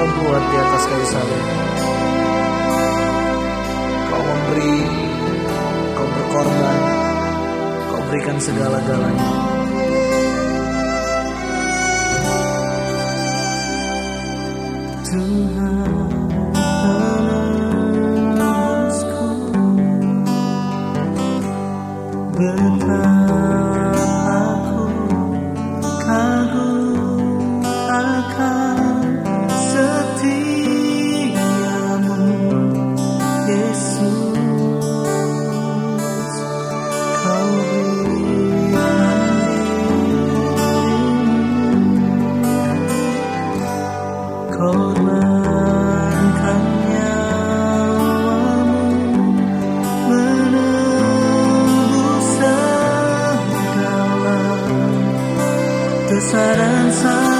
kau buat di atas kayu salib. Kau memberi, kau berkorban, kau berikan segala-galanya. Tuhan Betapa aku kagum akan esperanza.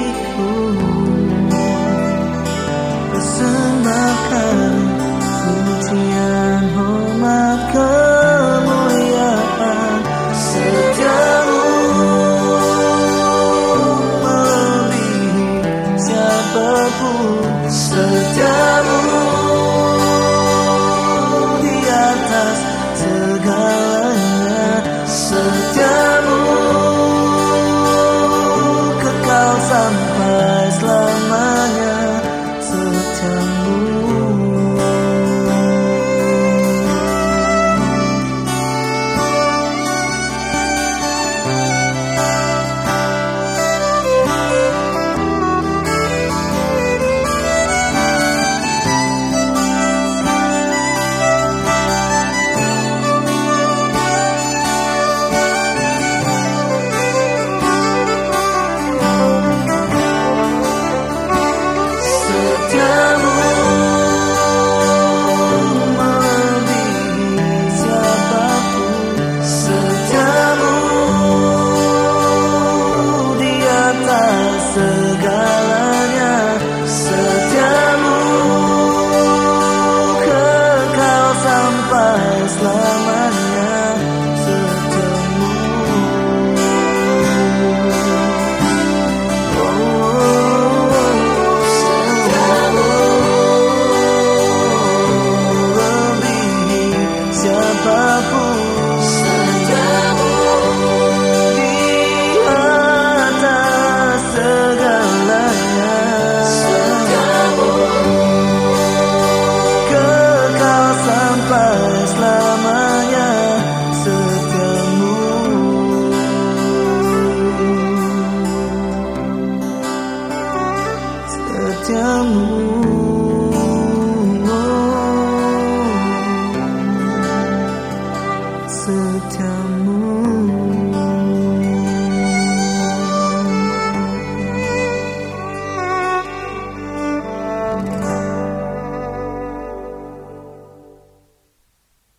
你抚。